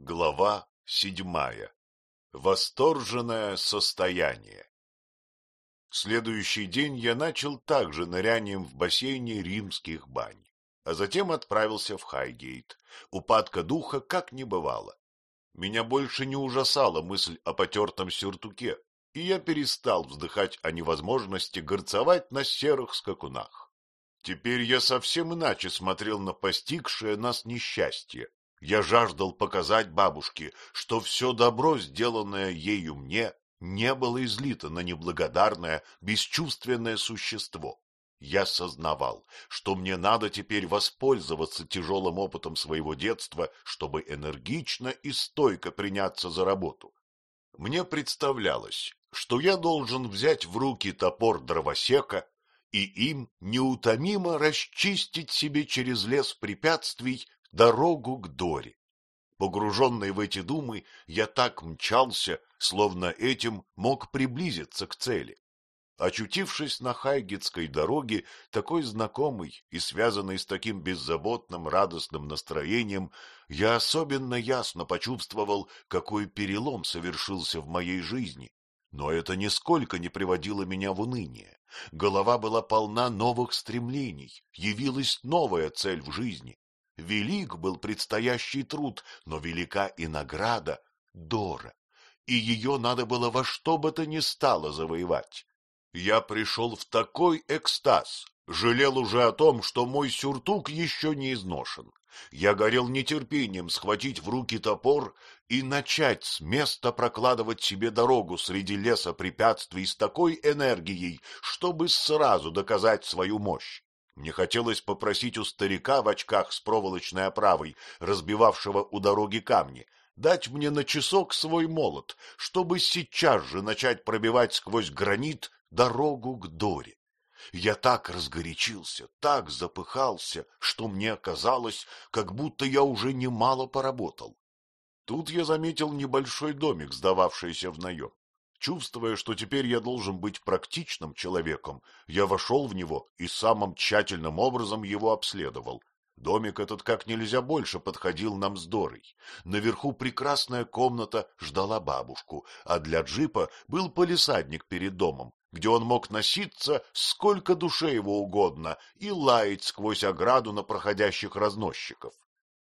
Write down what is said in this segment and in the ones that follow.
Глава седьмая. Восторженное состояние. Следующий день я начал также нырянием в бассейне римских бань, а затем отправился в Хайгейт. Упадка духа как не бывало. Меня больше не ужасала мысль о потертом сюртуке, и я перестал вздыхать о невозможности горцевать на серых скакунах. Теперь я совсем иначе смотрел на постигшее нас несчастье я жаждал показать бабушке, что все добро, сделанное ею мне, не было излито на неблагодарное, бесчувственное существо. Я сознавал, что мне надо теперь воспользоваться тяжелым опытом своего детства, чтобы энергично и стойко приняться за работу. Мне представлялось, что я должен взять в руки топор дровосека и им неутомимо расчистить себе через лес препятствий дорогу к Доре. Погруженный в эти думы, я так мчался, словно этим мог приблизиться к цели. Очутившись на Хайгетской дороге, такой знакомый и связанный с таким беззаботным радостным настроением, я особенно ясно почувствовал, какой перелом совершился в моей жизни. Но это нисколько не приводило меня в уныние. Голова была полна новых стремлений, явилась новая цель в жизни. Велик был предстоящий труд, но велика и награда — Дора, и ее надо было во что бы то ни стало завоевать. Я пришел в такой экстаз, жалел уже о том, что мой сюртук еще не изношен. Я горел нетерпением схватить в руки топор и начать с места прокладывать себе дорогу среди леса препятствий с такой энергией, чтобы сразу доказать свою мощь. Мне хотелось попросить у старика в очках с проволочной оправой, разбивавшего у дороги камни, дать мне на часок свой молот, чтобы сейчас же начать пробивать сквозь гранит дорогу к Доре. Я так разгорячился, так запыхался, что мне казалось, как будто я уже немало поработал. Тут я заметил небольшой домик, сдававшийся в наем. Чувствуя, что теперь я должен быть практичным человеком, я вошел в него и самым тщательным образом его обследовал. Домик этот как нельзя больше подходил нам с Дорой. Наверху прекрасная комната ждала бабушку, а для джипа был полисадник перед домом, где он мог носиться сколько душе его угодно и лаять сквозь ограду на проходящих разносчиков.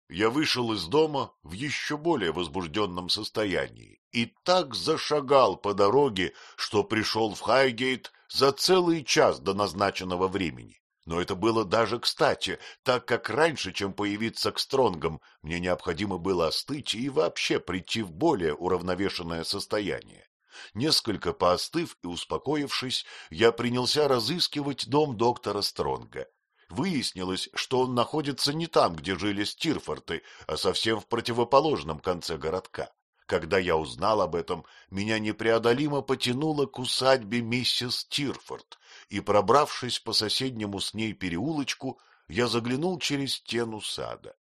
Я вышел из дома в еще более возбужденном состоянии и так зашагал по дороге, что пришел в Хайгейт за целый час до назначенного времени. Но это было даже кстати, так как раньше, чем появиться к Стронгам, мне необходимо было остыть и вообще прийти в более уравновешенное состояние. Несколько поостыв и успокоившись, я принялся разыскивать дом доктора Стронга. Выяснилось, что он находится не там, где жили Стирфорты, а совсем в противоположном конце городка. Когда я узнал об этом, меня непреодолимо потянуло к усадьбе миссис Стирфорд, и, пробравшись по соседнему с ней переулочку, я заглянул через стену сада.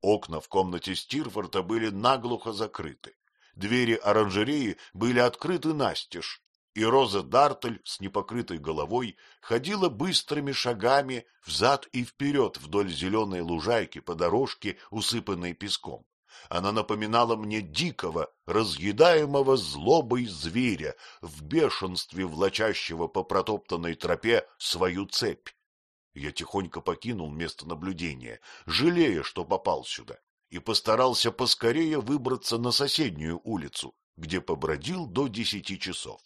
Окна в комнате Стирфорта были наглухо закрыты. Двери оранжереи были открыты настежь, и Роза Дартель с непокрытой головой ходила быстрыми шагами взад и вперед вдоль зеленой лужайки по дорожке, усыпанной песком. Она напоминала мне дикого, разъедаемого злобой зверя, в бешенстве влачащего по протоптанной тропе свою цепь. Я тихонько покинул место наблюдения, жалея, что попал сюда, и постарался поскорее выбраться на соседнюю улицу, где побродил до десяти часов.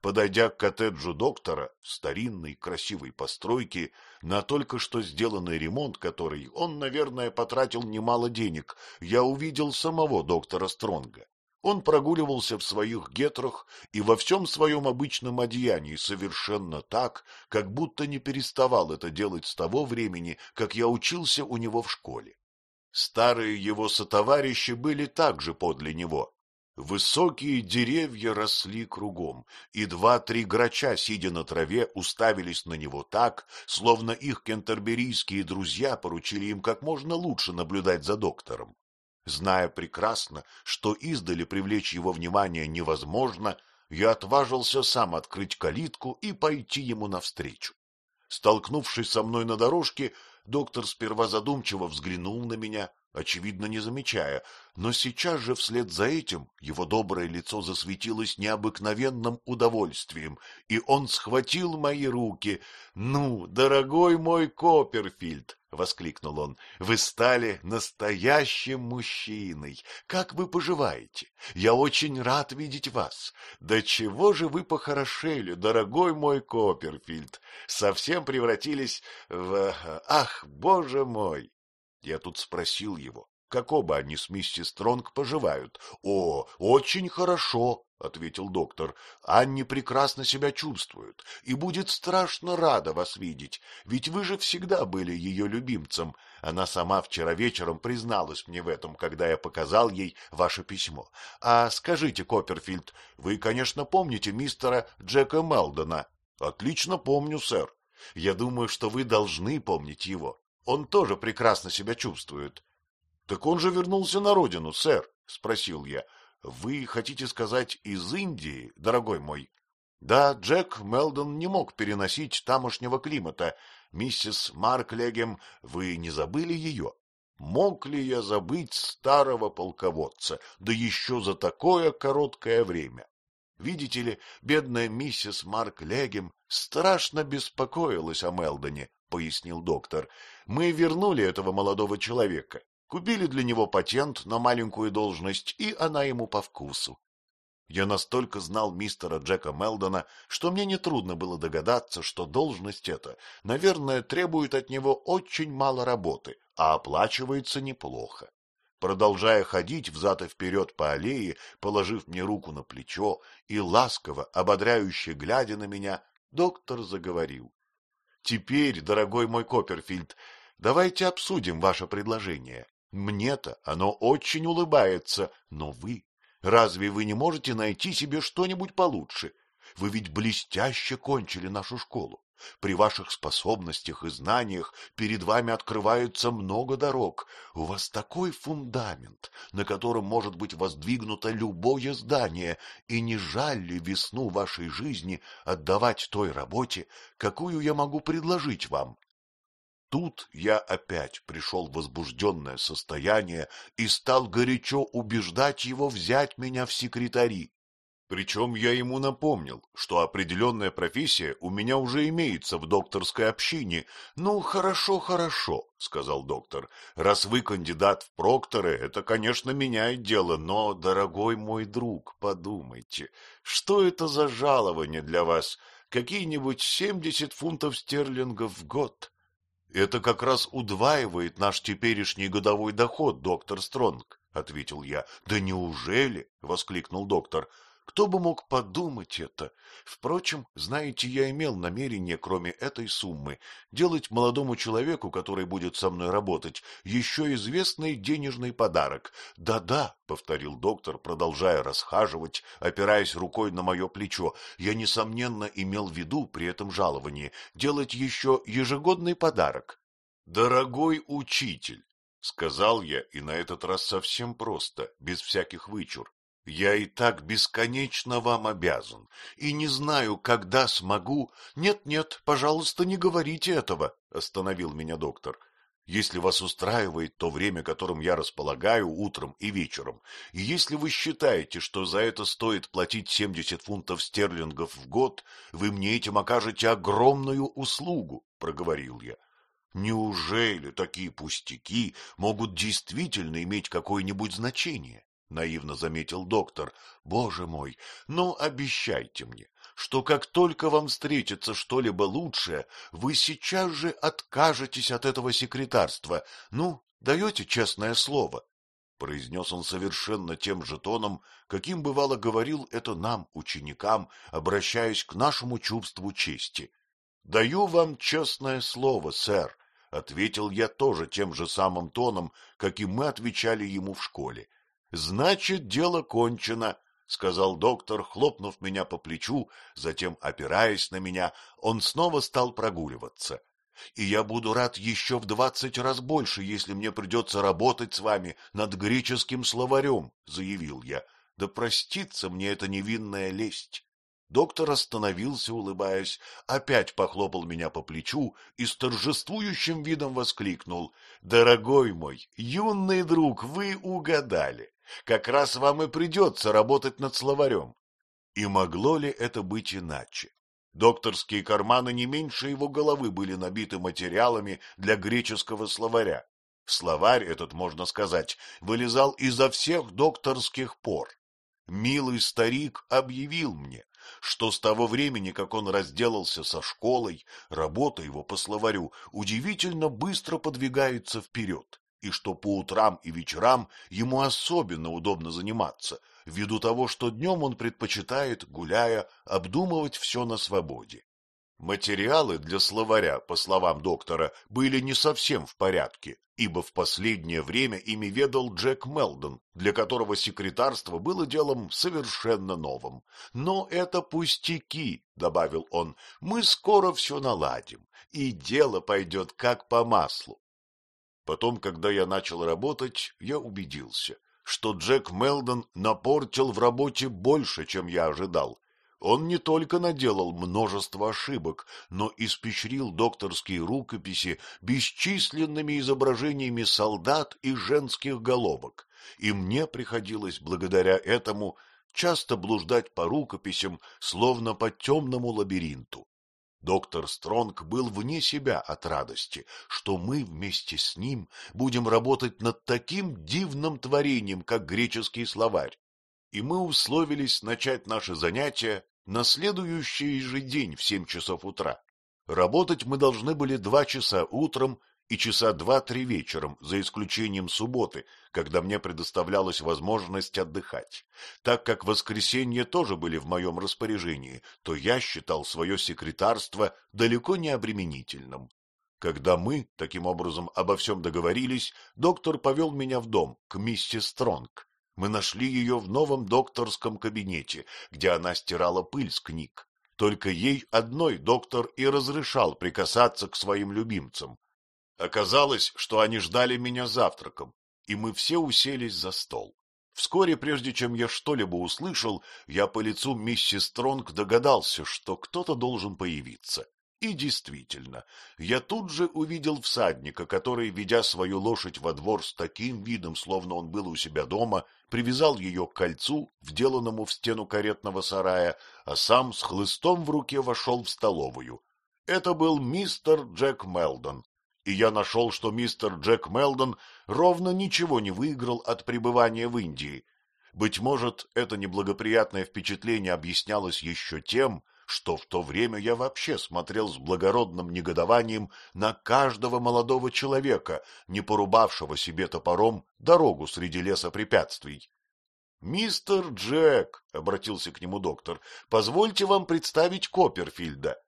Подойдя к коттеджу доктора, старинной красивой постройки, на только что сделанный ремонт который он, наверное, потратил немало денег, я увидел самого доктора Стронга. Он прогуливался в своих гетрах и во всем своем обычном одеянии совершенно так, как будто не переставал это делать с того времени, как я учился у него в школе. Старые его сотоварищи были также подле него, Высокие деревья росли кругом, и два-три грача, сидя на траве, уставились на него так, словно их кентерберийские друзья поручили им как можно лучше наблюдать за доктором. Зная прекрасно, что издали привлечь его внимание невозможно, я отважился сам открыть калитку и пойти ему навстречу. Столкнувшись со мной на дорожке, доктор сперва задумчиво взглянул на меня, очевидно, не замечая, но сейчас же вслед за этим его доброе лицо засветилось необыкновенным удовольствием, и он схватил мои руки. — Ну, дорогой мой Копперфильд, — воскликнул он, — вы стали настоящим мужчиной. Как вы поживаете? Я очень рад видеть вас. Да чего же вы похорошели, дорогой мой Копперфильд? Совсем превратились в... Ах, боже мой! Я тут спросил его, как оба они с миссис Стронг поживают. — О, очень хорошо, — ответил доктор. — Анни прекрасно себя чувствует и будет страшно рада вас видеть, ведь вы же всегда были ее любимцем. Она сама вчера вечером призналась мне в этом, когда я показал ей ваше письмо. А скажите, Копперфильд, вы, конечно, помните мистера Джека Мелдона? — Отлично помню, сэр. Я думаю, что вы должны помнить его. Он тоже прекрасно себя чувствует. — Так он же вернулся на родину, сэр, — спросил я. — Вы хотите сказать из Индии, дорогой мой? Да, Джек Мелдон не мог переносить тамошнего климата. Миссис Марк Легем, вы не забыли ее? Мог ли я забыть старого полководца, да еще за такое короткое время? Видите ли, бедная миссис Марк Легем страшно беспокоилась о Мелдоне, — пояснил доктор. — Мы вернули этого молодого человека, купили для него патент на маленькую должность, и она ему по вкусу. Я настолько знал мистера Джека Мелдона, что мне нетрудно было догадаться, что должность эта, наверное, требует от него очень мало работы, а оплачивается неплохо. Продолжая ходить взад и вперед по аллее, положив мне руку на плечо и ласково, ободряюще глядя на меня, доктор заговорил. Теперь, дорогой мой Копперфильд, давайте обсудим ваше предложение. Мне-то оно очень улыбается, но вы... Разве вы не можете найти себе что-нибудь получше? Вы ведь блестяще кончили нашу школу. При ваших способностях и знаниях перед вами открывается много дорог. У вас такой фундамент, на котором может быть воздвигнуто любое здание, и не жаль ли весну вашей жизни отдавать той работе, какую я могу предложить вам? Тут я опять пришел в возбужденное состояние и стал горячо убеждать его взять меня в секретари. Причем я ему напомнил, что определенная профессия у меня уже имеется в докторской общине. — Ну, хорошо, хорошо, — сказал доктор. — Раз вы кандидат в прокторы, это, конечно, меняет дело, но, дорогой мой друг, подумайте, что это за жалование для вас? Какие-нибудь семьдесят фунтов стерлингов в год? — Это как раз удваивает наш теперешний годовой доход, доктор Стронг, — ответил я. — Да неужели? — воскликнул доктор. — кто бы мог подумать это? Впрочем, знаете, я имел намерение, кроме этой суммы, делать молодому человеку, который будет со мной работать, еще известный денежный подарок. Да-да, — повторил доктор, продолжая расхаживать, опираясь рукой на мое плечо, я, несомненно, имел в виду при этом жаловании делать еще ежегодный подарок. Дорогой учитель, — сказал я, и на этот раз совсем просто, без всяких вычур. Я и так бесконечно вам обязан, и не знаю, когда смогу... Нет-нет, пожалуйста, не говорите этого, — остановил меня доктор. Если вас устраивает то время, которым я располагаю утром и вечером, и если вы считаете, что за это стоит платить семьдесят фунтов стерлингов в год, вы мне этим окажете огромную услугу, — проговорил я. Неужели такие пустяки могут действительно иметь какое-нибудь значение? — наивно заметил доктор. — Боже мой, ну обещайте мне, что как только вам встретится что-либо лучшее, вы сейчас же откажетесь от этого секретарства. Ну, даете честное слово? — произнес он совершенно тем же тоном, каким бывало говорил это нам, ученикам, обращаясь к нашему чувству чести. — Даю вам честное слово, сэр, — ответил я тоже тем же самым тоном, каким мы отвечали ему в школе. —— Значит, дело кончено, — сказал доктор, хлопнув меня по плечу, затем, опираясь на меня, он снова стал прогуливаться. — И я буду рад еще в двадцать раз больше, если мне придется работать с вами над греческим словарем, — заявил я. — Да простится мне эта невинная лесть. Доктор остановился, улыбаясь, опять похлопал меня по плечу и с торжествующим видом воскликнул. — Дорогой мой, юный друг, вы угадали. Как раз вам и придется работать над словарем. И могло ли это быть иначе? Докторские карманы не меньше его головы были набиты материалами для греческого словаря. Словарь этот, можно сказать, вылезал изо всех докторских пор. Милый старик объявил мне, что с того времени, как он разделался со школой, работа его по словарю удивительно быстро подвигается вперед, и что по утрам и вечерам ему особенно удобно заниматься, ввиду того, что днем он предпочитает, гуляя, обдумывать все на свободе. Материалы для словаря, по словам доктора, были не совсем в порядке, ибо в последнее время ими ведал Джек Мелдон, для которого секретарство было делом совершенно новым. «Но это пустяки», — добавил он, — «мы скоро все наладим, и дело пойдет как по маслу». Потом, когда я начал работать, я убедился, что Джек Мелдон напортил в работе больше, чем я ожидал, он не только наделал множество ошибок, но испещрил докторские рукописи бесчисленными изображениями солдат и женских головок, и мне приходилось благодаря этому часто блуждать по рукописям, словно по темному лабиринту. Доктор Стронг был вне себя от радости, что мы вместе с ним будем работать над таким дивным творением, как греческий словарь. И мы условились начать наши занятия на следующий же день в семь часов утра. Работать мы должны были два часа утром и часа два-три вечером, за исключением субботы, когда мне предоставлялась возможность отдыхать. Так как воскресенья тоже были в моем распоряжении, то я считал свое секретарство далеко не обременительным. Когда мы, таким образом, обо всем договорились, доктор повел меня в дом, к миссис Стронг. Мы нашли ее в новом докторском кабинете, где она стирала пыль с книг. Только ей одной доктор и разрешал прикасаться к своим любимцам. Оказалось, что они ждали меня завтраком, и мы все уселись за стол. Вскоре, прежде чем я что-либо услышал, я по лицу миссис Стронг догадался, что кто-то должен появиться. И действительно, я тут же увидел всадника, который, ведя свою лошадь во двор с таким видом, словно он был у себя дома, привязал ее к кольцу, вделанному в стену каретного сарая, а сам с хлыстом в руке вошел в столовую. Это был мистер Джек Мелдон, и я нашел, что мистер Джек Мелдон ровно ничего не выиграл от пребывания в Индии. Быть может, это неблагоприятное впечатление объяснялось еще тем, что в то время я вообще смотрел с благородным негодованием на каждого молодого человека, не порубавшего себе топором дорогу среди леса препятствий. — Мистер Джек, — обратился к нему доктор, — позвольте вам представить Копперфильда.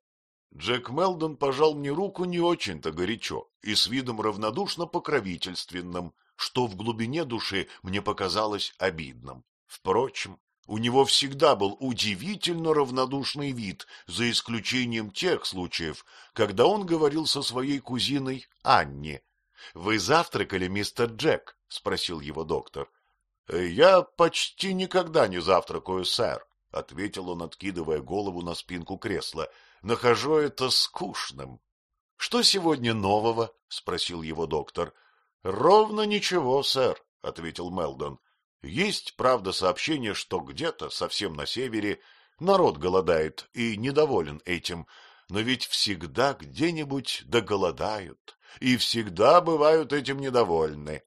Джек Мелдон пожал мне руку не очень-то горячо и с видом равнодушно покровительственным, что в глубине души мне показалось обидным. Впрочем, у него всегда был удивительно равнодушный вид, за исключением тех случаев, когда он говорил со своей кузиной Анне. — Вы завтракали, мистер Джек? — спросил его доктор. — Я почти никогда не завтракаю, сэр, — ответил он, откидывая голову на спинку кресла. — Нахожу это скучным. — Что сегодня нового? — спросил его доктор. — Ровно ничего, сэр, — ответил Мелдон. Есть, правда, сообщение, что где-то, совсем на севере, народ голодает и недоволен этим, но ведь всегда где-нибудь доголодают, и всегда бывают этим недовольны.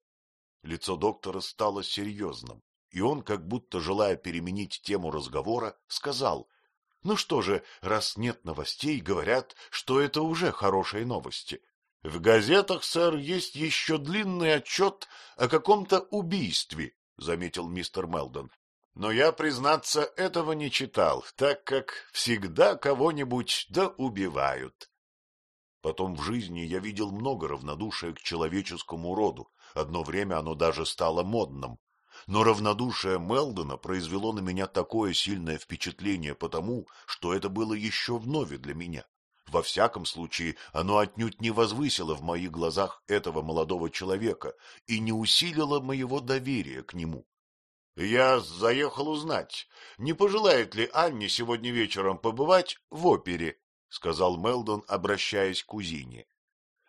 Лицо доктора стало серьезным, и он, как будто желая переменить тему разговора, сказал, «Ну что же, раз нет новостей, говорят, что это уже хорошие новости. В газетах, сэр, есть еще длинный отчет о каком-то убийстве, — заметил мистер Мелдон. — Но я, признаться, этого не читал, так как всегда кого-нибудь да убивают. Потом в жизни я видел много равнодушия к человеческому роду, одно время оно даже стало модным. Но равнодушие Мелдона произвело на меня такое сильное впечатление потому, что это было еще вновь для меня. Во всяком случае, оно отнюдь не возвысило в моих глазах этого молодого человека и не усилило моего доверия к нему. — Я заехал узнать, не пожелает ли Анне сегодня вечером побывать в опере, — сказал Мелдон, обращаясь к кузине. —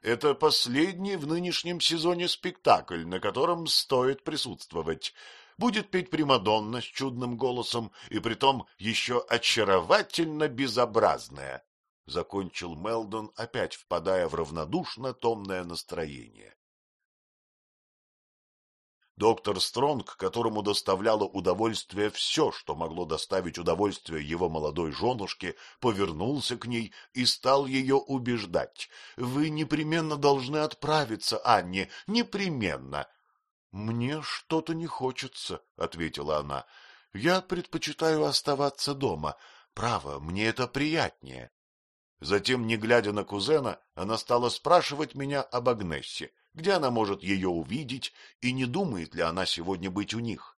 Это последний в нынешнем сезоне спектакль, на котором стоит присутствовать. Будет петь Примадонна с чудным голосом, и притом еще очаровательно безобразная. Закончил Мелдон, опять впадая в равнодушно-томное настроение. Доктор Стронг, которому доставляло удовольствие все, что могло доставить удовольствие его молодой женушке, повернулся к ней и стал ее убеждать. — Вы непременно должны отправиться, Анне, непременно. — Мне что-то не хочется, — ответила она. — Я предпочитаю оставаться дома. Право, мне это приятнее. Затем, не глядя на кузена, она стала спрашивать меня об Агнессе где она может ее увидеть и не думает ли она сегодня быть у них.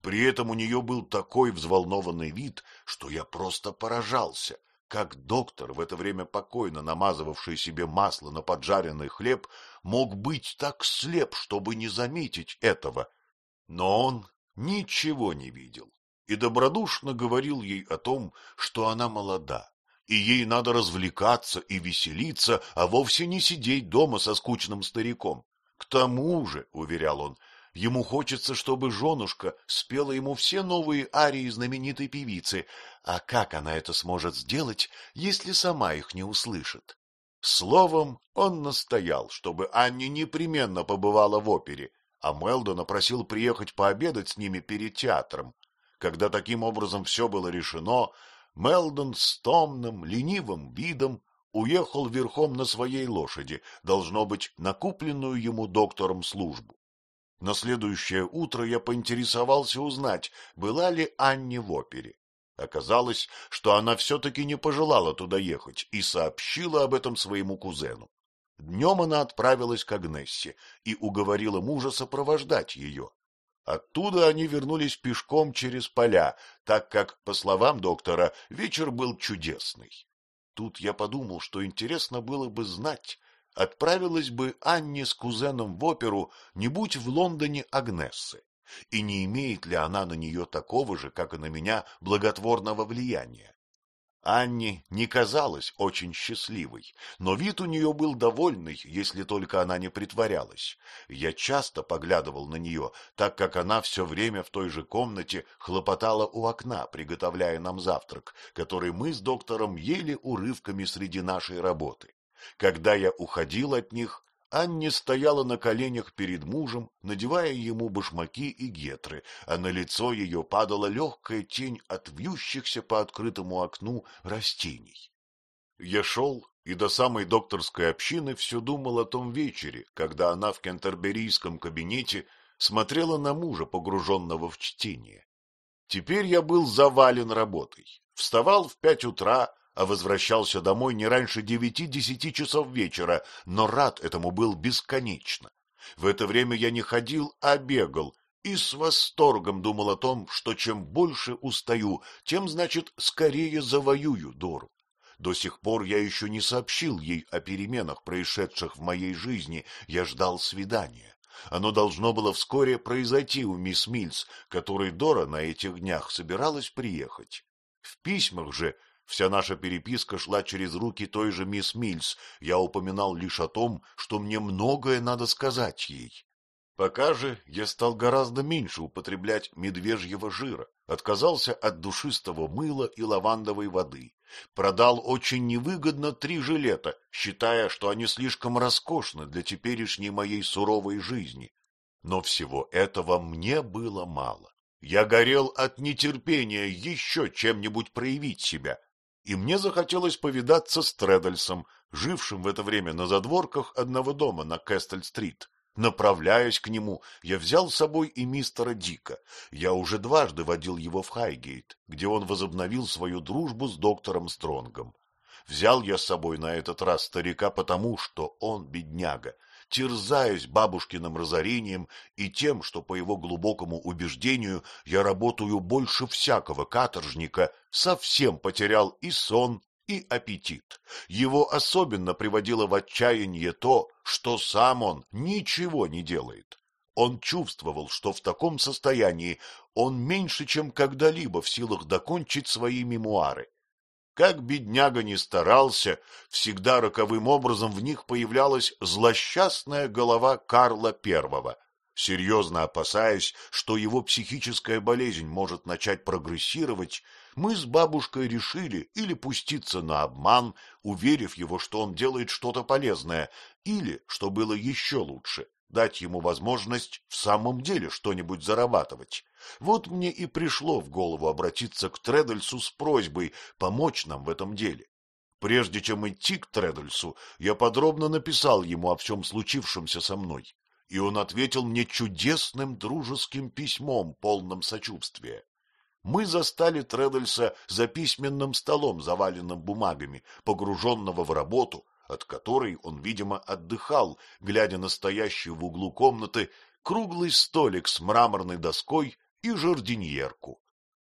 При этом у нее был такой взволнованный вид, что я просто поражался, как доктор, в это время покойно намазывавший себе масло на поджаренный хлеб, мог быть так слеп, чтобы не заметить этого. Но он ничего не видел и добродушно говорил ей о том, что она молода, и ей надо развлекаться и веселиться, а вовсе не сидеть дома со скучным стариком. К тому же, — уверял он, — ему хочется, чтобы женушка спела ему все новые арии знаменитой певицы, а как она это сможет сделать, если сама их не услышит? Словом, он настоял, чтобы Анне непременно побывала в опере, а Мелдона просил приехать пообедать с ними перед театром. Когда таким образом все было решено, Мелдон с томным, ленивым видом уехал верхом на своей лошади, должно быть, накупленную ему доктором службу. На следующее утро я поинтересовался узнать, была ли Анни в опере. Оказалось, что она все-таки не пожелала туда ехать и сообщила об этом своему кузену. Днем она отправилась к Агнессе и уговорила мужа сопровождать ее. Оттуда они вернулись пешком через поля, так как, по словам доктора, вечер был чудесный. Тут я подумал, что интересно было бы знать, отправилась бы Анне с кузеном в оперу, не будь в Лондоне Агнессы, и не имеет ли она на нее такого же, как и на меня, благотворного влияния. Анне не казалась очень счастливой, но вид у нее был довольный, если только она не притворялась. Я часто поглядывал на нее, так как она все время в той же комнате хлопотала у окна, приготовляя нам завтрак, который мы с доктором ели урывками среди нашей работы. Когда я уходил от них, Анне стояла на коленях перед мужем, надевая ему башмаки и гетры, а на лицо ее падала легкая тень от вьющихся по открытому окну растений. Я шел и до самой докторской общины все думал о том вечере, когда она в кентерберийском кабинете смотрела на мужа, погруженного в чтение. Теперь я был завален работой, вставал в пять утра, а возвращался домой не раньше девяти-десяти часов вечера, но рад этому был бесконечно. В это время я не ходил, а бегал, и с восторгом думал о том, что чем больше устаю, тем, значит, скорее завоюю Дору. До сих пор я еще не сообщил ей о переменах, происшедших в моей жизни, я ждал свидания. Оно должно было вскоре произойти у мисс Мильс, которой Дора на этих днях собиралась приехать. В письмах же Вся наша переписка шла через руки той же мисс Мильс. Я упоминал лишь о том, что мне многое надо сказать ей. Пока же я стал гораздо меньше употреблять медвежьего жира, отказался от душистого мыла и лавандовой воды, продал очень невыгодно три жилета, считая, что они слишком роскошны для теперешней моей суровой жизни. Но всего этого мне было мало. Я горел от нетерпения еще чем-нибудь проявить себя, и мне захотелось повидаться с Тредальсом, жившим в это время на задворках одного дома на Кестель-стрит. Направляясь к нему, я взял с собой и мистера Дика. Я уже дважды водил его в Хайгейт, где он возобновил свою дружбу с доктором Стронгом. Взял я с собой на этот раз старика потому, что он, бедняга, терзаясь бабушкиным разорением и тем, что, по его глубокому убеждению, я работаю больше всякого каторжника, совсем потерял и сон, и аппетит. Его особенно приводило в отчаяние то, что сам он ничего не делает. Он чувствовал, что в таком состоянии он меньше, чем когда-либо в силах докончить свои мемуары. Как бедняга не старался, всегда роковым образом в них появлялась злосчастная голова Карла Первого, серьезно опасаясь, что его психическая болезнь может начать прогрессировать, мы с бабушкой решили или пуститься на обман, уверив его, что он делает что-то полезное, или, что было еще лучше, дать ему возможность в самом деле что-нибудь зарабатывать. Вот мне и пришло в голову обратиться к Тредельсу с просьбой помочь нам в этом деле. Прежде чем идти к Тредельсу, я подробно написал ему о всем случившемся со мной, и он ответил мне чудесным дружеским письмом, полным сочувствия. Мы застали Тредельса за письменным столом, заваленным бумагами, погруженного в работу, от которой он, видимо, отдыхал, глядя на стоящий в углу комнаты круглый столик с мраморной доской и жардиньерку.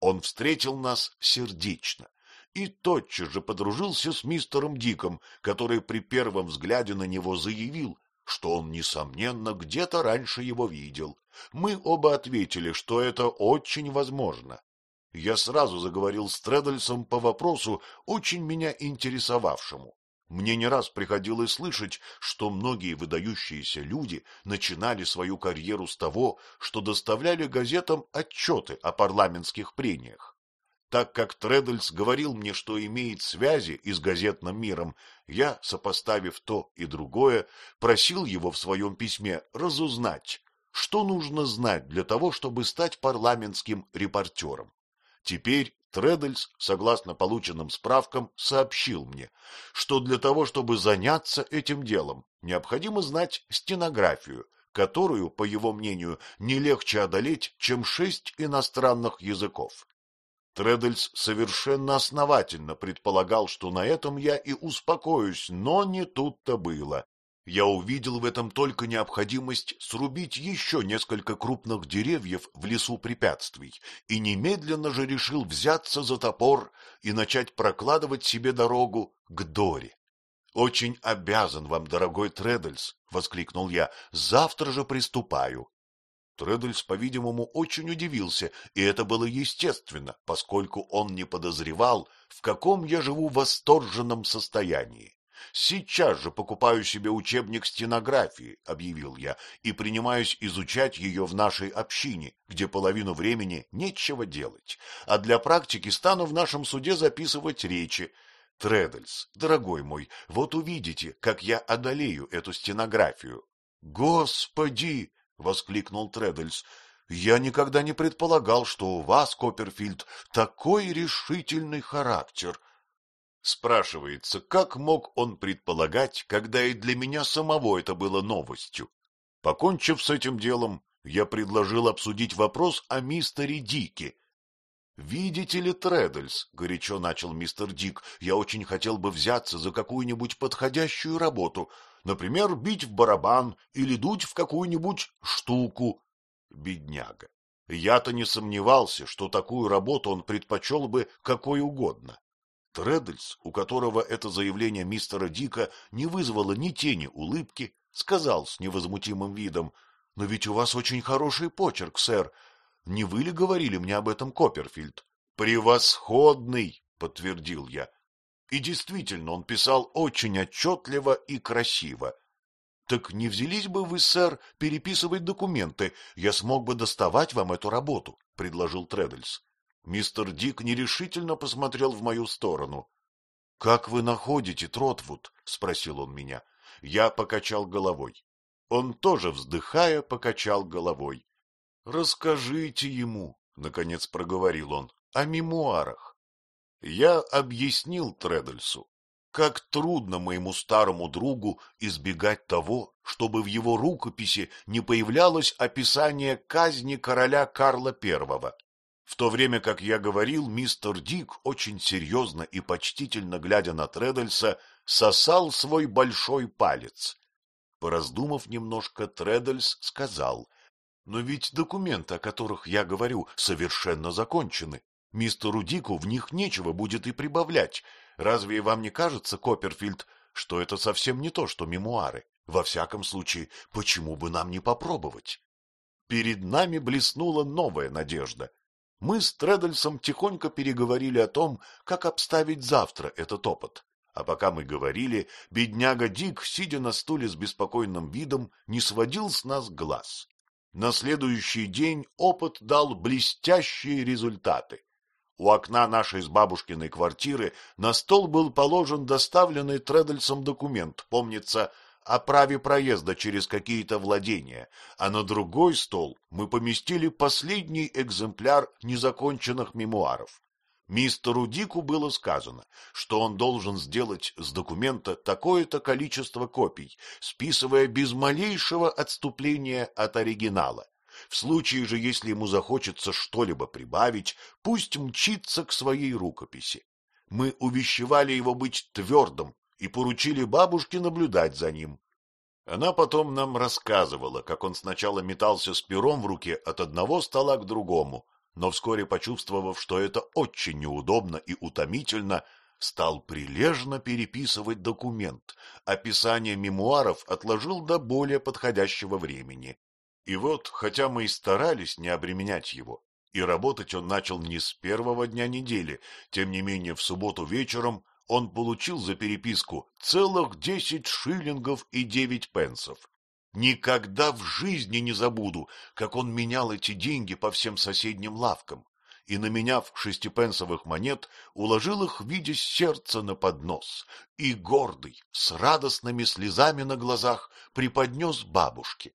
Он встретил нас сердечно и тотчас же подружился с мистером Диком, который при первом взгляде на него заявил, что он, несомненно, где-то раньше его видел. Мы оба ответили, что это очень возможно. Я сразу заговорил с Тредальсом по вопросу, очень меня интересовавшему. Мне не раз приходилось слышать, что многие выдающиеся люди начинали свою карьеру с того, что доставляли газетам отчеты о парламентских прениях. Так как Тредельс говорил мне, что имеет связи и с газетным миром, я, сопоставив то и другое, просил его в своем письме разузнать, что нужно знать для того, чтобы стать парламентским репортером. Теперь Тредельс, согласно полученным справкам, сообщил мне, что для того, чтобы заняться этим делом, необходимо знать стенографию, которую, по его мнению, не легче одолеть, чем шесть иностранных языков. Тредельс совершенно основательно предполагал, что на этом я и успокоюсь, но не тут-то было. Я увидел в этом только необходимость срубить еще несколько крупных деревьев в лесу препятствий и немедленно же решил взяться за топор и начать прокладывать себе дорогу к Доре. — Очень обязан вам, дорогой Тредельс, — воскликнул я, — завтра же приступаю. Тредельс, по-видимому, очень удивился, и это было естественно, поскольку он не подозревал, в каком я живу восторженном состоянии. Сейчас же покупаю себе учебник стенографии, — объявил я, — и принимаюсь изучать ее в нашей общине, где половину времени нечего делать, а для практики стану в нашем суде записывать речи. Тредельс, дорогой мой, вот увидите, как я одолею эту стенографию. — Господи! — воскликнул Тредельс. — Я никогда не предполагал, что у вас, Копперфильд, такой решительный характер. — Спрашивается, как мог он предполагать, когда и для меня самого это было новостью? Покончив с этим делом, я предложил обсудить вопрос о мистере Дике. — Видите ли, Треддельс, — горячо начал мистер Дик, — я очень хотел бы взяться за какую-нибудь подходящую работу, например, бить в барабан или дуть в какую-нибудь штуку. Бедняга. Я-то не сомневался, что такую работу он предпочел бы какой угодно. Треддельс, у которого это заявление мистера Дика не вызвало ни тени улыбки, сказал с невозмутимым видом, — Но ведь у вас очень хороший почерк, сэр. Не вы ли говорили мне об этом, Копперфильд? — Превосходный, — подтвердил я. И действительно, он писал очень отчетливо и красиво. — Так не взялись бы вы, сэр, переписывать документы? Я смог бы доставать вам эту работу, — предложил Треддельс. Мистер Дик нерешительно посмотрел в мою сторону. — Как вы находите Тротвуд? — спросил он меня. Я покачал головой. Он тоже, вздыхая, покачал головой. — Расскажите ему, — наконец проговорил он, — о мемуарах. Я объяснил Тредельсу, как трудно моему старому другу избегать того, чтобы в его рукописи не появлялось описание казни короля Карла Первого. В то время как я говорил, мистер Дик, очень серьезно и почтительно глядя на Тредельса, сосал свой большой палец. Пораздумав немножко, Тредельс сказал, — Но ведь документы, о которых я говорю, совершенно закончены. Мистеру Дику в них нечего будет и прибавлять. Разве вам не кажется, Копперфильд, что это совсем не то, что мемуары? Во всяком случае, почему бы нам не попробовать? перед нами блеснула новая надежда. Мы с Тредальсом тихонько переговорили о том, как обставить завтра этот опыт. А пока мы говорили, бедняга Дик, сидя на стуле с беспокойным видом, не сводил с нас глаз. На следующий день опыт дал блестящие результаты. У окна нашей с бабушкиной квартиры на стол был положен доставленный Тредальсом документ, помнится, о праве проезда через какие-то владения, а на другой стол мы поместили последний экземпляр незаконченных мемуаров. Мистеру Дику было сказано, что он должен сделать с документа такое-то количество копий, списывая без малейшего отступления от оригинала. В случае же, если ему захочется что-либо прибавить, пусть мчится к своей рукописи. Мы увещевали его быть твердым и поручили бабушке наблюдать за ним. Она потом нам рассказывала, как он сначала метался с пером в руке от одного стола к другому, но вскоре, почувствовав, что это очень неудобно и утомительно, стал прилежно переписывать документ. Описание мемуаров отложил до более подходящего времени. И вот, хотя мы и старались не обременять его, и работать он начал не с первого дня недели, тем не менее в субботу вечером он получил за переписку целых десять шиллингов и девять пенсов. Никогда в жизни не забуду, как он менял эти деньги по всем соседним лавкам и, наменяв шестипенсовых монет, уложил их в виде сердца на поднос и, гордый, с радостными слезами на глазах, преподнес бабушке.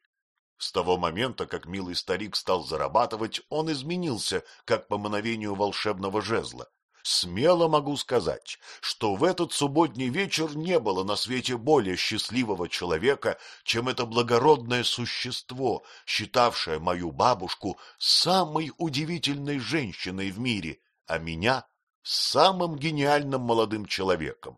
С того момента, как милый старик стал зарабатывать, он изменился, как по мановению волшебного жезла. Смело могу сказать, что в этот субботний вечер не было на свете более счастливого человека, чем это благородное существо, считавшее мою бабушку самой удивительной женщиной в мире, а меня самым гениальным молодым человеком.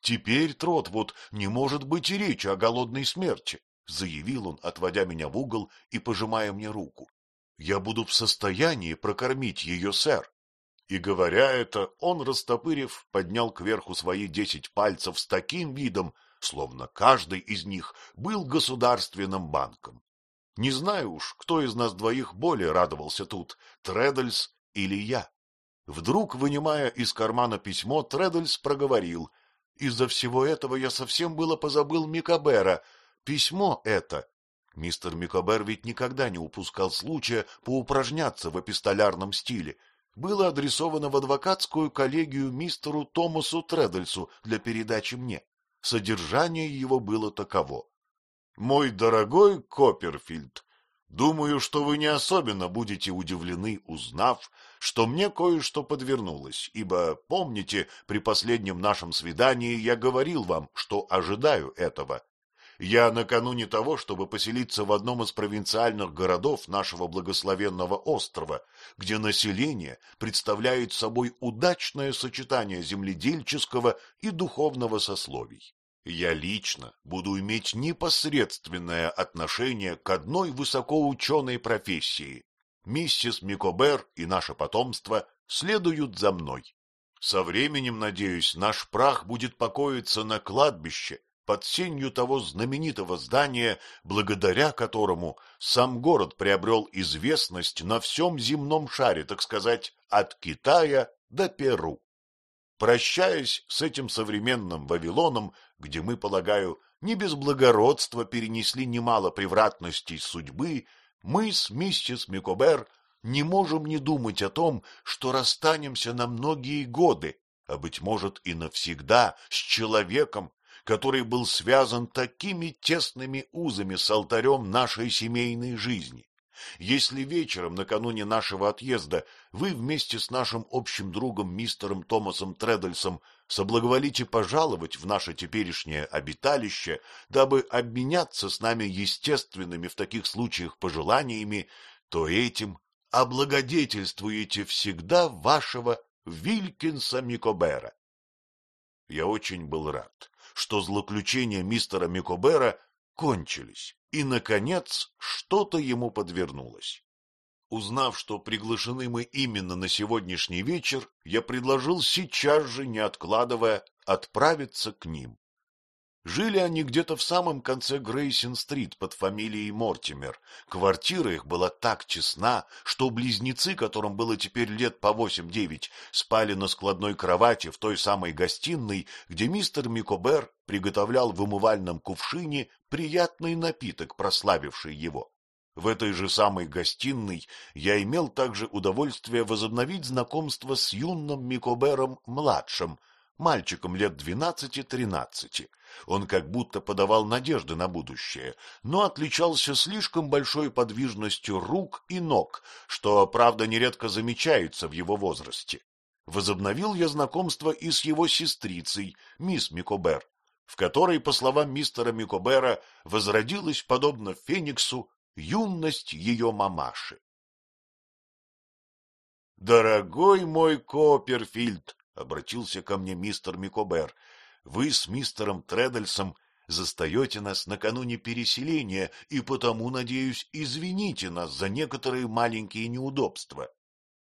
Теперь, Тротвуд, не может быть и речи о голодной смерти, заявил он, отводя меня в угол и пожимая мне руку. Я буду в состоянии прокормить ее, сэр. И, говоря это, он, растопырив, поднял кверху свои десять пальцев с таким видом, словно каждый из них был государственным банком. Не знаю уж, кто из нас двоих более радовался тут, Тредальс или я. Вдруг, вынимая из кармана письмо, Тредальс проговорил. Из-за всего этого я совсем было позабыл Микабера. Письмо это... Мистер Микабер ведь никогда не упускал случая поупражняться в эпистолярном стиле, было адресовано в адвокатскую коллегию мистеру Томасу Тредельсу для передачи мне. Содержание его было таково. «Мой дорогой Копперфильд, думаю, что вы не особенно будете удивлены, узнав, что мне кое-что подвернулось, ибо, помните, при последнем нашем свидании я говорил вам, что ожидаю этого. Я накануне того, чтобы поселиться в одном из провинциальных городов нашего благословенного острова, где население представляет собой удачное сочетание земледельческого и духовного сословий. Я лично буду иметь непосредственное отношение к одной высокоученой профессии. Миссис Микобер и наше потомство следуют за мной. Со временем, надеюсь, наш прах будет покоиться на кладбище, под сенью того знаменитого здания, благодаря которому сам город приобрел известность на всем земном шаре, так сказать, от Китая до Перу. Прощаясь с этим современным Вавилоном, где мы, полагаю, не без благородства перенесли немало превратностей судьбы, мы с миссис Микобер не можем не думать о том, что расстанемся на многие годы, а, быть может, и навсегда с человеком, который был связан такими тесными узами с алтарем нашей семейной жизни. Если вечером, накануне нашего отъезда, вы вместе с нашим общим другом мистером Томасом Тредальсом соблаговолите пожаловать в наше теперешнее обиталище, дабы обменяться с нами естественными в таких случаях пожеланиями, то этим облагодетельствуете всегда вашего Вилькинса Микобера. Я очень был рад, что злоключения мистера Микобера кончились, и, наконец, что-то ему подвернулось. Узнав, что приглашены мы именно на сегодняшний вечер, я предложил сейчас же, не откладывая, отправиться к ним. Жили они где-то в самом конце Грейсин-стрит под фамилией Мортимер. Квартира их была так честна, что близнецы, которым было теперь лет по восемь-девять, спали на складной кровати в той самой гостиной, где мистер Микобер приготовлял в умывальном кувшине приятный напиток, прославивший его. В этой же самой гостиной я имел также удовольствие возобновить знакомство с юным Микобером-младшим, мальчиком лет двенадцати-тринадцати. Он как будто подавал надежды на будущее, но отличался слишком большой подвижностью рук и ног, что, правда, нередко замечается в его возрасте. Возобновил я знакомство и с его сестрицей, мисс Микобер, в которой, по словам мистера Микобера, возродилась, подобно Фениксу, юность ее мамаши. «Дорогой мой Копперфильд!» — обратился ко мне мистер Микобер — вы с мистером Тредальсом застаете нас накануне переселения, и потому, надеюсь, извините нас за некоторые маленькие неудобства.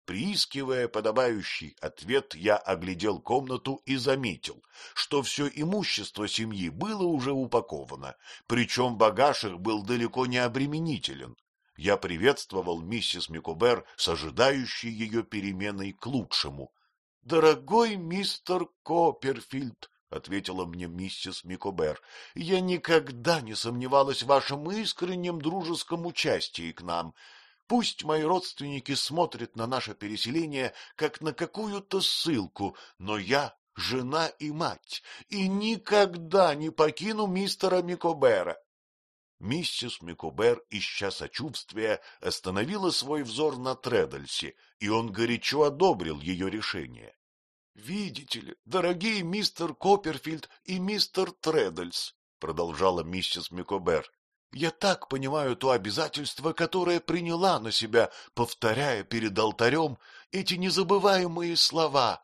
Приискивая подобающий ответ, я оглядел комнату и заметил, что все имущество семьи было уже упаковано, причем багаж их был далеко не обременителен. Я приветствовал миссис Микубер с ожидающей ее переменой к лучшему. — Дорогой мистер Копперфильд, — ответила мне миссис Микобер, — я никогда не сомневалась в вашем искреннем дружеском участии к нам. Пусть мои родственники смотрят на наше переселение как на какую-то ссылку, но я жена и мать, и никогда не покину мистера Микобера. Миссис Микобер, ища сочувствия, остановила свой взор на Тредальсе, и он горячо одобрил ее решение. — Видите ли, дорогие мистер Копперфильд и мистер Треддельс, — продолжала миссис Микобер, — я так понимаю то обязательство, которое приняла на себя, повторяя перед алтарем эти незабываемые слова.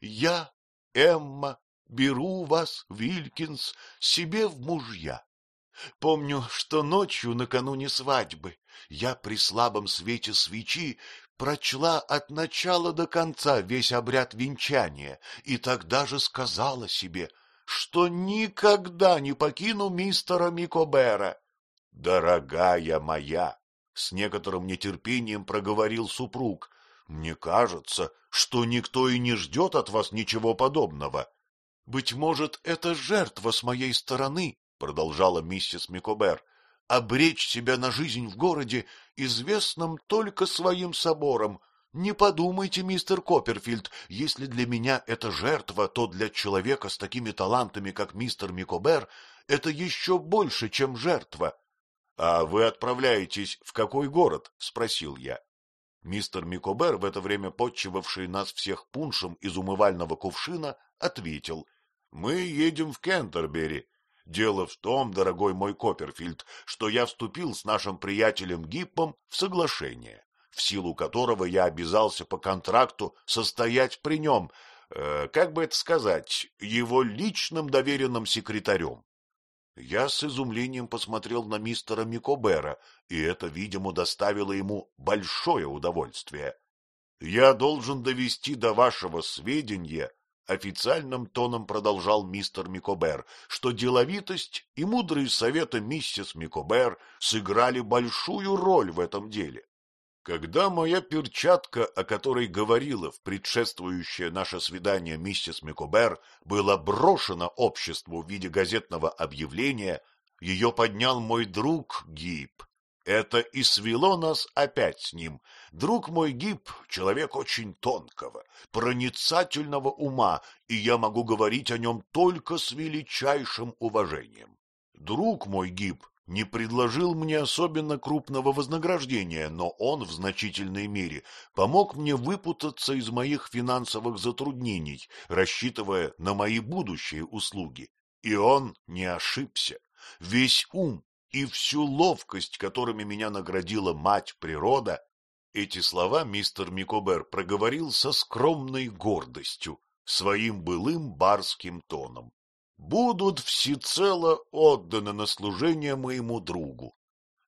«Я, Эмма, беру вас, Вилькинс, себе в мужья». Помню, что ночью накануне свадьбы я при слабом свете свечи прочла от начала до конца весь обряд венчания и тогда же сказала себе, что никогда не покину мистера Микобера. — Дорогая моя! — с некоторым нетерпением проговорил супруг. — Мне кажется, что никто и не ждет от вас ничего подобного. — Быть может, это жертва с моей стороны, — продолжала миссис Микобер, — обречь себя на жизнь в городе, известном только своим собором. Не подумайте, мистер Копперфильд, если для меня это жертва, то для человека с такими талантами, как мистер Микобер, это еще больше, чем жертва. — А вы отправляетесь в какой город? — спросил я. Мистер Микобер, в это время подчивавший нас всех пуншем из умывального кувшина, ответил. — Мы едем в Кентербери. Дело в том, дорогой мой Копперфильд, что я вступил с нашим приятелем Гиппом в соглашение, в силу которого я обязался по контракту состоять при нем, э, как бы это сказать, его личным доверенным секретарем. Я с изумлением посмотрел на мистера Микобера, и это, видимо, доставило ему большое удовольствие. Я должен довести до вашего сведения, Официальным тоном продолжал мистер Микобер, что деловитость и мудрые советы миссис Микобер сыграли большую роль в этом деле. Когда моя перчатка, о которой говорила в предшествующее наше свидание миссис Микобер, была брошена обществу в виде газетного объявления, ее поднял мой друг Гиб это и свело нас опять с ним. Друг мой Гиб — человек очень тонкого, проницательного ума, и я могу говорить о нем только с величайшим уважением. Друг мой Гиб не предложил мне особенно крупного вознаграждения, но он в значительной мере помог мне выпутаться из моих финансовых затруднений, рассчитывая на мои будущие услуги. И он не ошибся. Весь ум и всю ловкость, которыми меня наградила мать природа, эти слова мистер Микобер проговорил со скромной гордостью, своим былым барским тоном. Будут всецело отданы на служение моему другу.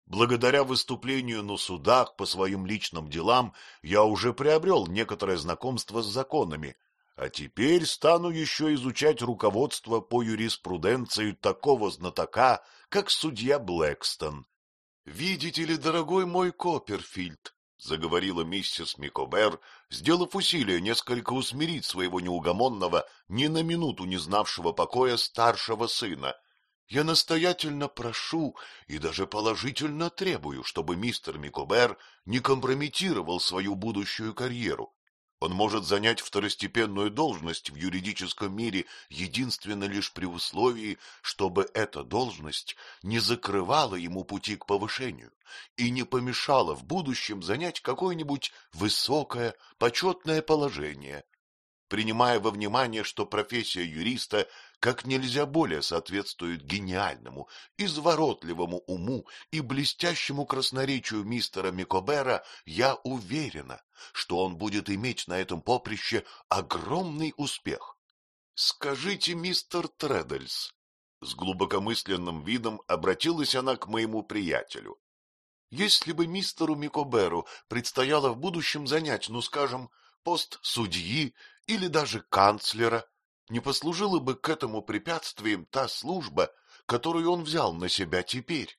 Благодаря выступлению на судах по своим личным делам я уже приобрел некоторое знакомство с законами, А теперь стану еще изучать руководство по юриспруденции такого знатока, как судья Блэкстон. — Видите ли, дорогой мой Копперфильд, — заговорила миссис Микобер, сделав усилие несколько усмирить своего неугомонного, ни на минуту не знавшего покоя старшего сына, — я настоятельно прошу и даже положительно требую, чтобы мистер Микобер не компрометировал свою будущую карьеру. Он может занять второстепенную должность в юридическом мире единственно лишь при условии, чтобы эта должность не закрывала ему пути к повышению и не помешала в будущем занять какое-нибудь высокое, почетное положение принимая во внимание, что профессия юриста как нельзя более соответствует гениальному, изворотливому уму и блестящему красноречию мистера Микобера, я уверена, что он будет иметь на этом поприще огромный успех. Скажите, мистер Треддельс, с глубокомысленным видом обратилась она к моему приятелю. Если бы мистеру Микоберу предстояло в будущем занять, ну, скажем, пост судьи или даже канцлера, не послужила бы к этому препятствием та служба, которую он взял на себя теперь.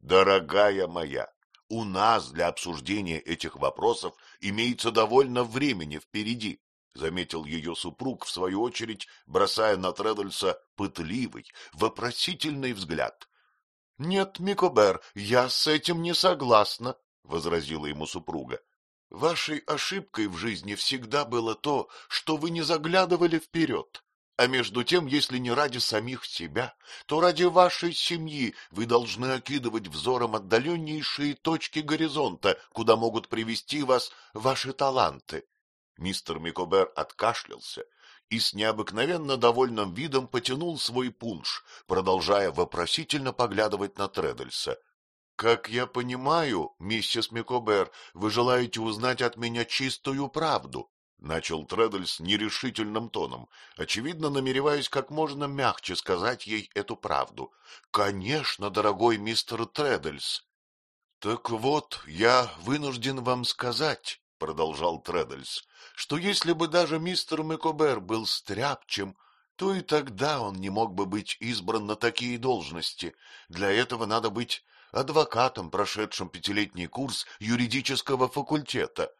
Дорогая моя, у нас для обсуждения этих вопросов имеется довольно времени впереди, — заметил ее супруг, в свою очередь, бросая на Треддельса пытливый, вопросительный взгляд. — Нет, Микобер, я с этим не согласна, — возразила ему супруга. Вашей ошибкой в жизни всегда было то, что вы не заглядывали вперед. А между тем, если не ради самих себя, то ради вашей семьи вы должны окидывать взором отдаленнейшие точки горизонта, куда могут привести вас ваши таланты. Мистер Микобер откашлялся и с необыкновенно довольным видом потянул свой пунш, продолжая вопросительно поглядывать на Тредельса. Как я понимаю, миссис Микобер, вы желаете узнать от меня чистую правду, — начал Треддельс нерешительным тоном, очевидно намереваясь как можно мягче сказать ей эту правду. — Конечно, дорогой мистер Треддельс. — Так вот, я вынужден вам сказать, — продолжал Треддельс, — что если бы даже мистер Микобер был стряпчем, то и тогда он не мог бы быть избран на такие должности. Для этого надо быть адвокатом, прошедшим пятилетний курс юридического факультета.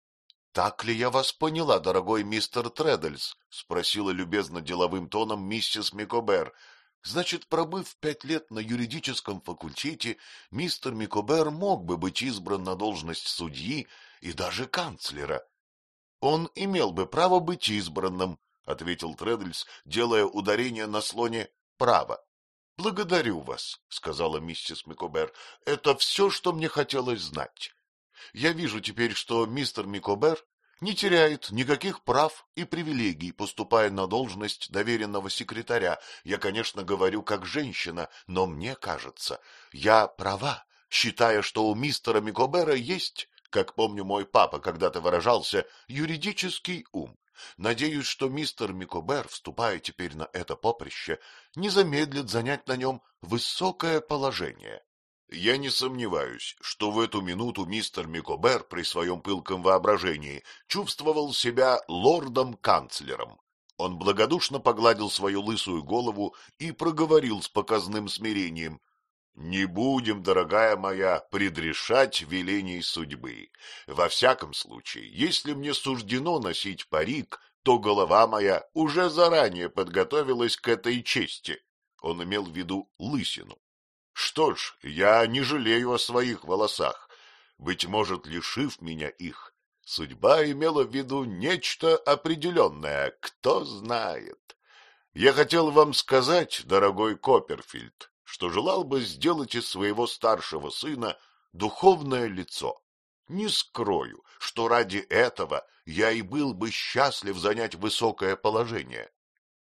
— Так ли я вас поняла, дорогой мистер Треддельс? — спросила любезно деловым тоном миссис Микобер. — Значит, пробыв пять лет на юридическом факультете, мистер Микобер мог бы быть избран на должность судьи и даже канцлера. — Он имел бы право быть избранным, — ответил Треддельс, делая ударение на слоне «право». — Благодарю вас, — сказала миссис Микобер. — Это все, что мне хотелось знать. Я вижу теперь, что мистер Микобер не теряет никаких прав и привилегий, поступая на должность доверенного секретаря. Я, конечно, говорю как женщина, но мне кажется, я права, считая, что у мистера Микобера есть, как помню мой папа когда-то выражался, юридический ум. Надеюсь, что мистер Микобер, вступая теперь на это поприще, не замедлит занять на нем высокое положение. Я не сомневаюсь, что в эту минуту мистер Микобер при своем пылком воображении чувствовал себя лордом-канцлером. Он благодушно погладил свою лысую голову и проговорил с показным смирением. Не будем, дорогая моя, предрешать велений судьбы. Во всяком случае, если мне суждено носить парик, то голова моя уже заранее подготовилась к этой чести. Он имел в виду лысину. Что ж, я не жалею о своих волосах. Быть может, лишив меня их, судьба имела в виду нечто определенное, кто знает. Я хотел вам сказать, дорогой Копперфильд, что желал бы сделать из своего старшего сына духовное лицо. Не скрою, что ради этого я и был бы счастлив занять высокое положение.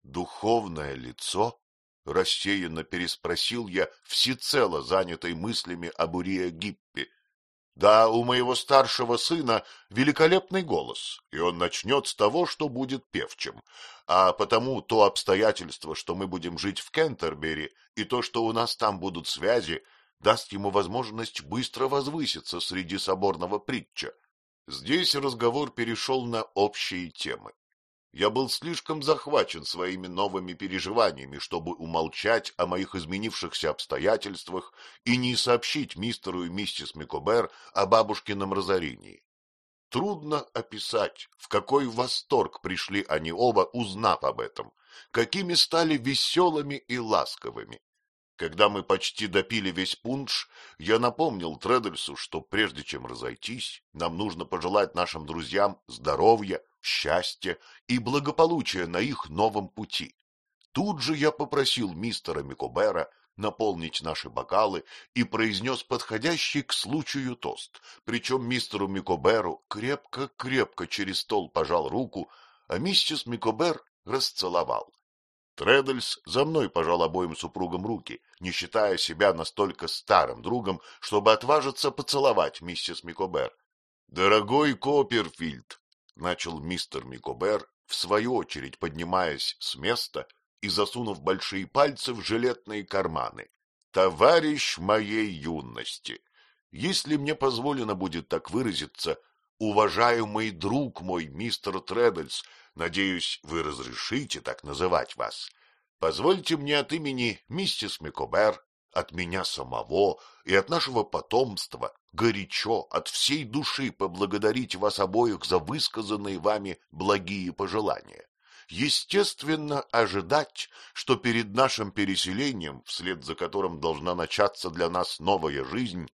Духовное лицо? Рассеянно переспросил я, всецело занятый мыслями об Урия Гиппи. Да, у моего старшего сына великолепный голос, и он начнет с того, что будет певчим. А потому то обстоятельство, что мы будем жить в Кентербери, и то, что у нас там будут связи, даст ему возможность быстро возвыситься среди соборного притча. Здесь разговор перешел на общие темы. Я был слишком захвачен своими новыми переживаниями, чтобы умолчать о моих изменившихся обстоятельствах и не сообщить мистеру и миссис Микобер о бабушкином разорении. Трудно описать, в какой восторг пришли они оба, узнав об этом, какими стали веселыми и ласковыми. Когда мы почти допили весь пунш, я напомнил Тредельсу, что прежде чем разойтись, нам нужно пожелать нашим друзьям здоровья, счастья и благополучия на их новом пути. Тут же я попросил мистера Микобера наполнить наши бокалы и произнес подходящий к случаю тост, причем мистеру Микоберу крепко-крепко через стол пожал руку, а миссис Микобер расцеловал. Тредельс за мной пожал обоим супругам руки, не считая себя настолько старым другом, чтобы отважиться поцеловать миссис Микобер. — Дорогой Копперфильд, — начал мистер Микобер, в свою очередь поднимаясь с места и засунув большие пальцы в жилетные карманы. — Товарищ моей юности, если мне позволено будет так выразиться, уважаемый друг мой, мистер Тредельс, Надеюсь, вы разрешите так называть вас. Позвольте мне от имени миссис Микобер, от меня самого и от нашего потомства горячо, от всей души поблагодарить вас обоих за высказанные вами благие пожелания. Естественно, ожидать, что перед нашим переселением, вслед за которым должна начаться для нас новая жизнь,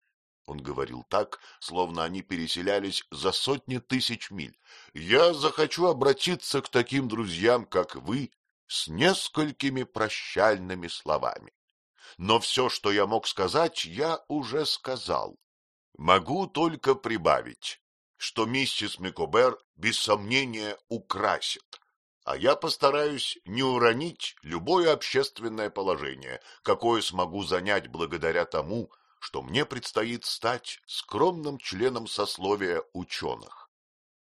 он говорил так, словно они переселялись за сотни тысяч миль. Я захочу обратиться к таким друзьям, как вы, с несколькими прощальными словами. Но все, что я мог сказать, я уже сказал. Могу только прибавить, что миссис Микобер без сомнения украсит, а я постараюсь не уронить любое общественное положение, какое смогу занять благодаря тому, что мне предстоит стать скромным членом сословия ученых.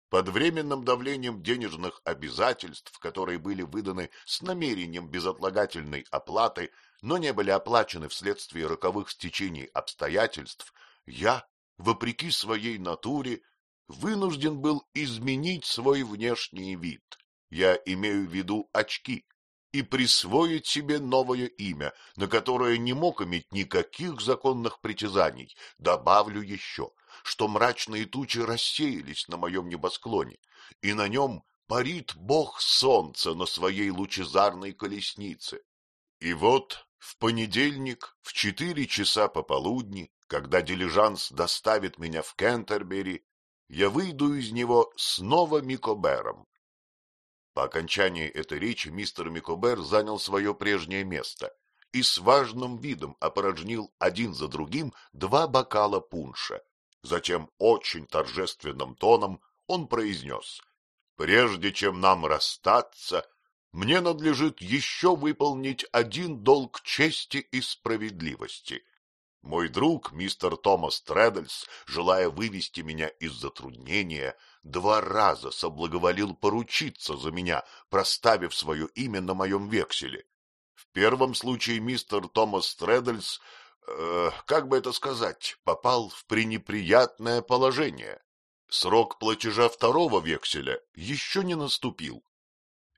Под временным давлением денежных обязательств, которые были выданы с намерением безотлагательной оплаты, но не были оплачены вследствие роковых стечений обстоятельств, я, вопреки своей натуре, вынужден был изменить свой внешний вид. Я имею в виду очки, и присвоить себе новое имя, на которое не мог иметь никаких законных притязаний. Добавлю еще, что мрачные тучи рассеялись на моем небосклоне, и на нем парит бог солнца на своей лучезарной колеснице. И вот в понедельник в четыре часа пополудни, когда дилижанс доставит меня в Кентербери, я выйду из него снова Микобером, по окончании этой речи мистер Микобер занял свое прежнее место и с важным видом опорожнил один за другим два бокала пунша. Затем очень торжественным тоном он произнес, «Прежде чем нам расстаться, мне надлежит еще выполнить один долг чести и справедливости. Мой друг, мистер Томас Треддельс, желая вывести меня из затруднения, два раза соблаговолил поручиться за меня, проставив свое имя на моем векселе. В первом случае мистер Томас Треддельс, э, как бы это сказать, попал в пренеприятное положение. Срок платежа второго векселя еще не наступил.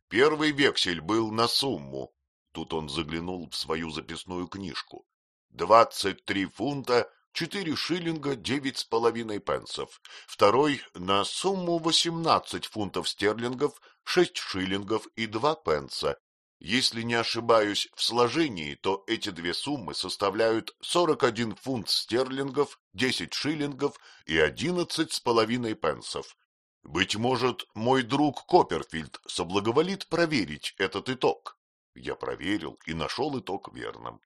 Первый вексель был на сумму. Тут он заглянул в свою записную книжку двадцать три фунта четыре шиллинга девять с половиной пенсов, второй на сумму восемнадцать фунтов стерлингов, шесть шиллингов и два пенса. Если не ошибаюсь в сложении, то эти две суммы составляют сорок один фунт стерлингов, десять шиллингов и одиннадцать с половиной пенсов. Быть может, мой друг Копперфильд соблаговолит проверить этот итог. Я проверил и нашел итог верным.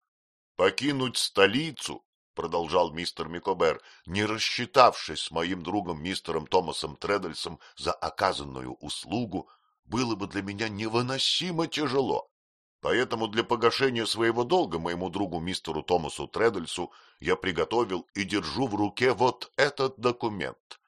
Покинуть столицу, продолжал мистер Микобер, не рассчитавшись с моим другом мистером Томасом Треддельсом за оказанную услугу, было бы для меня невыносимо тяжело. Поэтому для погашения своего долга моему другу мистеру Томасу Треддельсу я приготовил и держу в руке вот этот документ.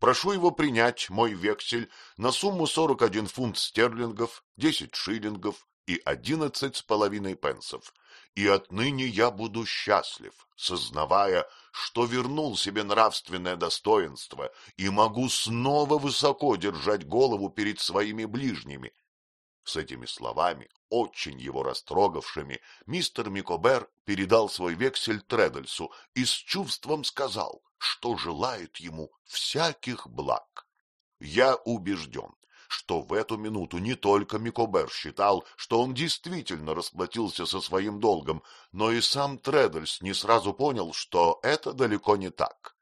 Прошу его принять мой вексель на сумму сорок один фунт стерлингов, десять шиллингов и одиннадцать с половиной пенсов, и отныне я буду счастлив, сознавая, что вернул себе нравственное достоинство и могу снова высоко держать голову перед своими ближними. С этими словами, очень его растрогавшими, мистер Микобер передал свой вексель Тредальсу и с чувством сказал, что желает ему всяких благ. Я убежден, что в эту минуту не только Микобер считал, что он действительно расплатился со своим долгом, но и сам Тредальс не сразу понял, что это далеко не так.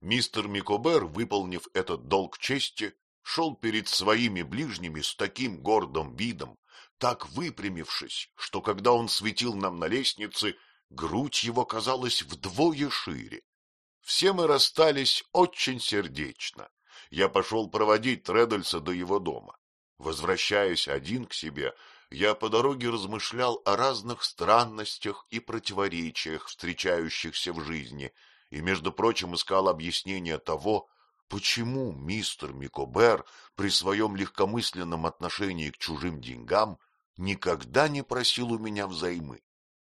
Мистер Микобер, выполнив этот долг чести, шел перед своими ближними с таким гордым видом, так выпрямившись, что когда он светил нам на лестнице, грудь его казалась вдвое шире. Все мы расстались очень сердечно я пошел проводить Тредальса до его дома. Возвращаясь один к себе, я по дороге размышлял о разных странностях и противоречиях, встречающихся в жизни, и, между прочим, искал объяснение того, почему мистер Микобер при своем легкомысленном отношении к чужим деньгам никогда не просил у меня взаймы.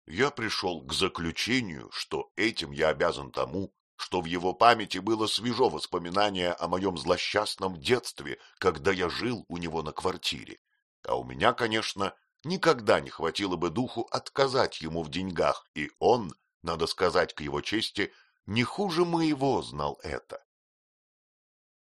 Я пришел к заключению, что этим я обязан тому, что в его памяти было свежо воспоминание о моем злосчастном детстве, когда я жил у него на квартире. А у меня, конечно, никогда не хватило бы духу отказать ему в деньгах, и он, надо сказать к его чести, не хуже моего знал это.